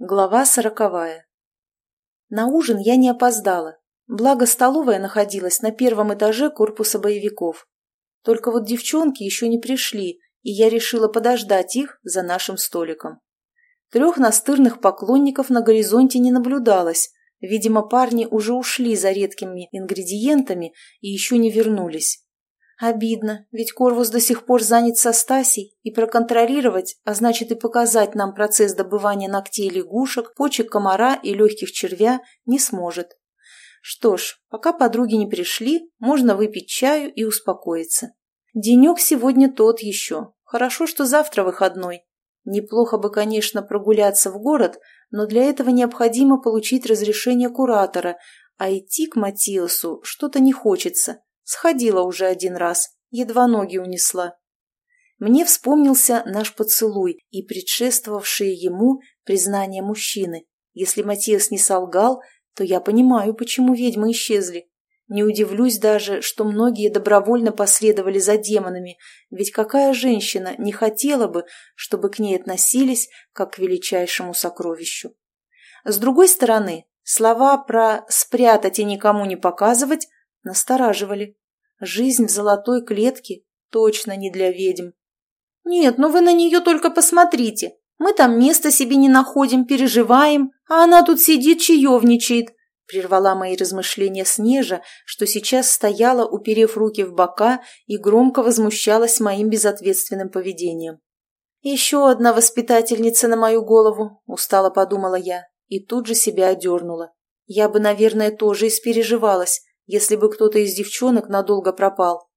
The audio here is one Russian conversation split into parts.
Глава сороковая. На ужин я не опоздала, благо столовая находилась на первом этаже корпуса боевиков. Только вот девчонки еще не пришли, и я решила подождать их за нашим столиком. Трех настырных поклонников на горизонте не наблюдалось, видимо, парни уже ушли за редкими ингредиентами и еще не вернулись. Обидно, ведь Корвус до сих пор занят со Стасей, и проконтролировать, а значит и показать нам процесс добывания ногтей лягушек, почек комара и легких червя не сможет. Что ж, пока подруги не пришли, можно выпить чаю и успокоиться. Денек сегодня тот еще. Хорошо, что завтра выходной. Неплохо бы, конечно, прогуляться в город, но для этого необходимо получить разрешение куратора, а идти к Матиосу что-то не хочется. Сходила уже один раз, едва ноги унесла. Мне вспомнился наш поцелуй и предшествовавшее ему признание мужчины. Если Матиас не солгал, то я понимаю, почему ведьмы исчезли. Не удивлюсь даже, что многие добровольно последовали за демонами, ведь какая женщина не хотела бы, чтобы к ней относились как к величайшему сокровищу? С другой стороны, слова про «спрятать и никому не показывать» настораживали. Жизнь в золотой клетке точно не для ведьм. «Нет, ну вы на нее только посмотрите. Мы там места себе не находим, переживаем, а она тут сидит, чаевничает», прервала мои размышления Снежа, что сейчас стояла, уперев руки в бока и громко возмущалась моим безответственным поведением. «Еще одна воспитательница на мою голову», – устало подумала я, и тут же себя одернула. Я бы, наверное, тоже испереживалась, если бы кто-то из девчонок надолго пропал.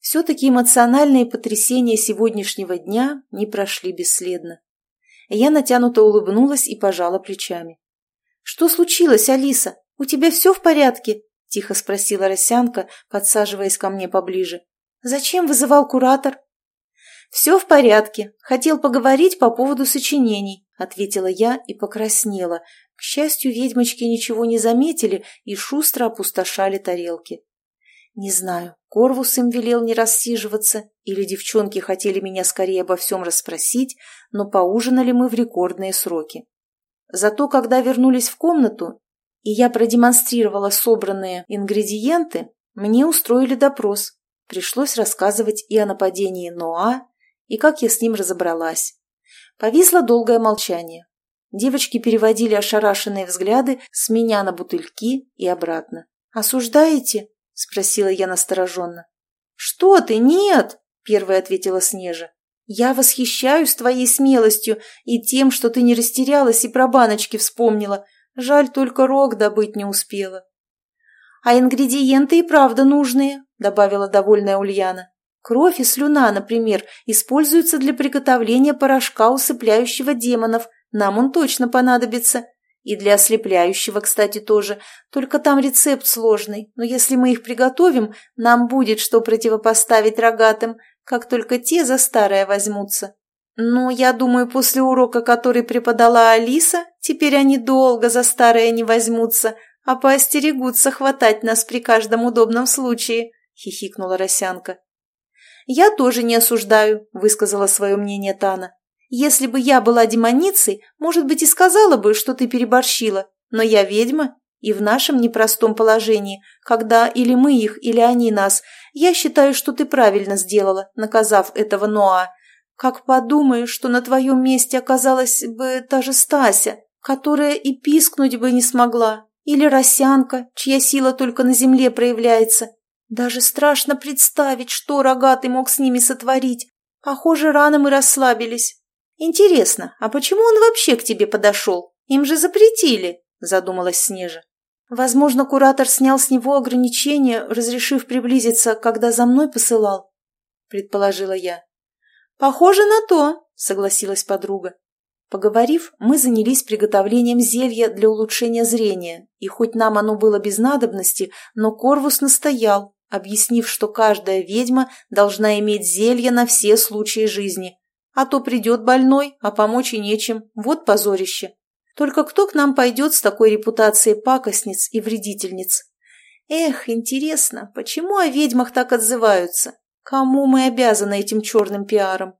Все-таки эмоциональные потрясения сегодняшнего дня не прошли бесследно. Я натянуто улыбнулась и пожала плечами. «Что случилось, Алиса? У тебя все в порядке?» – тихо спросила Росянка, подсаживаясь ко мне поближе. «Зачем вызывал куратор?» «Все в порядке. Хотел поговорить по поводу сочинений», – ответила я и покраснела, к счастью, ведьмочки ничего не заметили и шустро опустошали тарелки. Не знаю, Корвус им велел не рассиживаться, или девчонки хотели меня скорее обо всем расспросить, но поужинали мы в рекордные сроки. Зато, когда вернулись в комнату, и я продемонстрировала собранные ингредиенты, мне устроили допрос. Пришлось рассказывать и о нападении Ноа, и как я с ним разобралась. Повисло долгое молчание. Девочки переводили ошарашенные взгляды с меня на бутыльки и обратно. «Осуждаете?» – спросила я настороженно. «Что ты? Нет!» – первая ответила Снежа. «Я восхищаюсь твоей смелостью и тем, что ты не растерялась и про баночки вспомнила. Жаль, только рог добыть не успела». «А ингредиенты и правда нужные», – добавила довольная Ульяна. «Кровь и слюна, например, используются для приготовления порошка, усыпляющего демонов, нам он точно понадобится. И для ослепляющего, кстати, тоже. Только там рецепт сложный. Но если мы их приготовим, нам будет что противопоставить рогатым, как только те за старое возьмутся. Но я думаю, после урока, который преподала Алиса, теперь они долго за старое не возьмутся, а поостерегутся хватать нас при каждом удобном случае», — хихикнула Росянка. «Я тоже не осуждаю», — высказала свое мнение Тана. Если бы я была демоницей, может быть, и сказала бы, что ты переборщила. Но я ведьма, и в нашем непростом положении, когда или мы их, или они нас, я считаю, что ты правильно сделала, наказав этого Ноа. Как подумаешь, что на твоем месте оказалась бы та же Стася, которая и пискнуть бы не смогла, или Росянка, чья сила только на земле проявляется. Даже страшно представить, что рогатый мог с ними сотворить. Похоже, рано мы расслабились. «Интересно, а почему он вообще к тебе подошел? Им же запретили», – задумалась Снежа. «Возможно, куратор снял с него ограничения, разрешив приблизиться, когда за мной посылал», – предположила я. «Похоже на то», – согласилась подруга. Поговорив, мы занялись приготовлением зелья для улучшения зрения, и хоть нам оно было без надобности, но Корвус настоял, объяснив, что каждая ведьма должна иметь зелье на все случаи жизни – а то придет больной, а помочь и нечем. Вот позорище. Только кто к нам пойдет с такой репутацией пакостниц и вредительниц? Эх, интересно, почему о ведьмах так отзываются? Кому мы обязаны этим черным пиаром?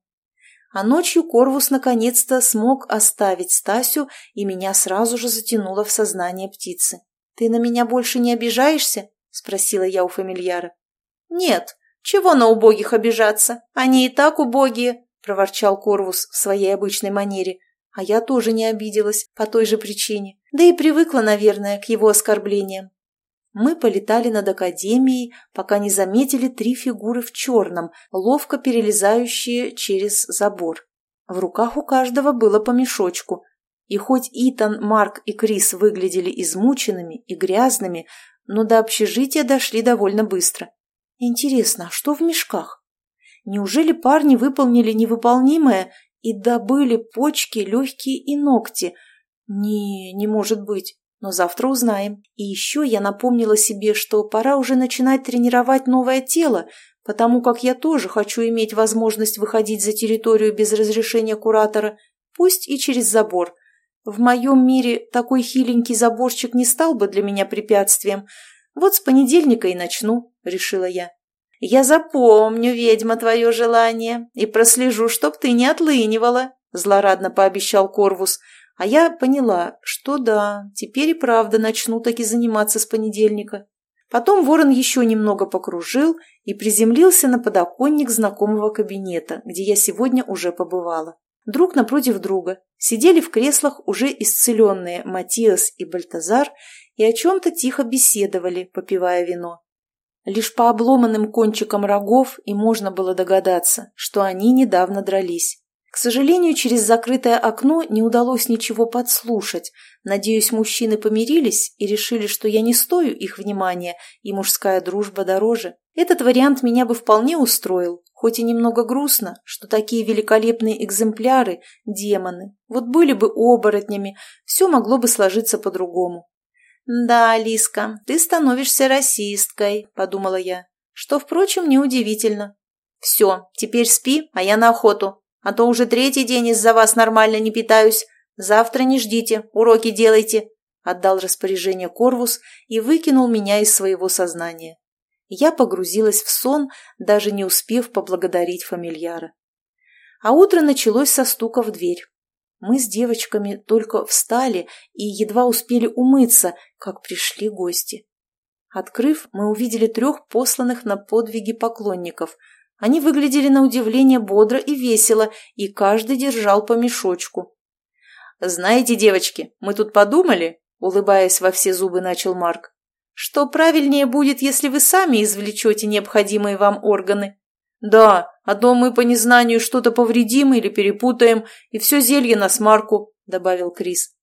А ночью Корвус наконец-то смог оставить Стасю, и меня сразу же затянуло в сознание птицы. «Ты на меня больше не обижаешься?» – спросила я у фамильяра. «Нет, чего на убогих обижаться? Они и так убогие», – проворчал Корвус в своей обычной манере. А я тоже не обиделась по той же причине, да и привыкла, наверное, к его оскорблениям. Мы полетали над академией, пока не заметили три фигуры в черном, ловко перелезающие через забор. В руках у каждого было по мешочку. И хоть Итан, Марк и Крис выглядели измученными и грязными, но до общежития дошли довольно быстро. Интересно, а что в мешках? Неужели парни выполнили невыполнимое и добыли почки, легкие и ногти? Не, не может быть но завтра узнаем. И еще я напомнила себе, что пора уже начинать тренировать новое тело, потому как я тоже хочу иметь возможность выходить за территорию без разрешения куратора, пусть и через забор. В моем мире такой хиленький заборчик не стал бы для меня препятствием. Вот с понедельника и начну, решила я. Я запомню, ведьма, твое желание и прослежу, чтоб ты не отлынивала, злорадно пообещал Корвус, а я поняла, что да, теперь и правда начну таки заниматься с понедельника. Потом ворон еще немного покружил и приземлился на подоконник знакомого кабинета, где я сегодня уже побывала. Друг напротив друга сидели в креслах уже исцеленные Матиас и Бальтазар и о чем-то тихо беседовали, попивая вино. Лишь по обломанным кончикам рогов и можно было догадаться, что они недавно дрались. К сожалению, через закрытое окно не удалось ничего подслушать. Надеюсь, мужчины помирились и решили, что я не стою их внимания, и мужская дружба дороже. Этот вариант меня бы вполне устроил, хоть и немного грустно, что такие великолепные экземпляры – демоны. Вот были бы оборотнями, все могло бы сложиться по-другому. «Да, Алиска, ты становишься расисткой», – подумала я, что, впрочем, неудивительно. «Все, теперь спи, а я на охоту», а то уже третий день из-за вас нормально не питаюсь. Завтра не ждите, уроки делайте», — отдал распоряжение Корвус и выкинул меня из своего сознания. Я погрузилась в сон, даже не успев поблагодарить фамильяра. А утро началось со стука в дверь. Мы с девочками только встали и едва успели умыться, как пришли гости. Открыв, мы увидели трех посланных на подвиги поклонников — они выглядели на удивление бодро и весело, и каждый держал по мешочку. «Знаете, девочки, мы тут подумали», — улыбаясь во все зубы, начал Марк, «что правильнее будет, если вы сами извлечете необходимые вам органы». «Да, а то мы по незнанию что-то повредим или перепутаем, и все зелье на смарку», — добавил Крис.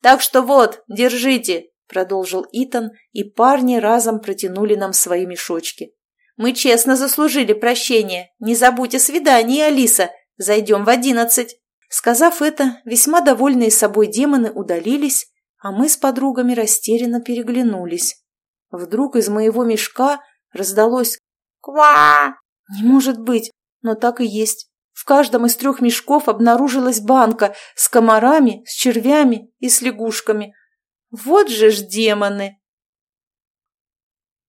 «Так что вот, держите», — продолжил Итан, и парни разом протянули нам свои мешочки. Мы честно заслужили прощение. Не забудь о свидании, Алиса. Зайдем в одиннадцать». Сказав это, весьма довольные собой демоны удалились, а мы с подругами растерянно переглянулись. Вдруг из моего мешка раздалось «Ква!» Не может быть, но так и есть. В каждом из трех мешков обнаружилась банка с комарами, с червями и с лягушками. Вот же ж демоны!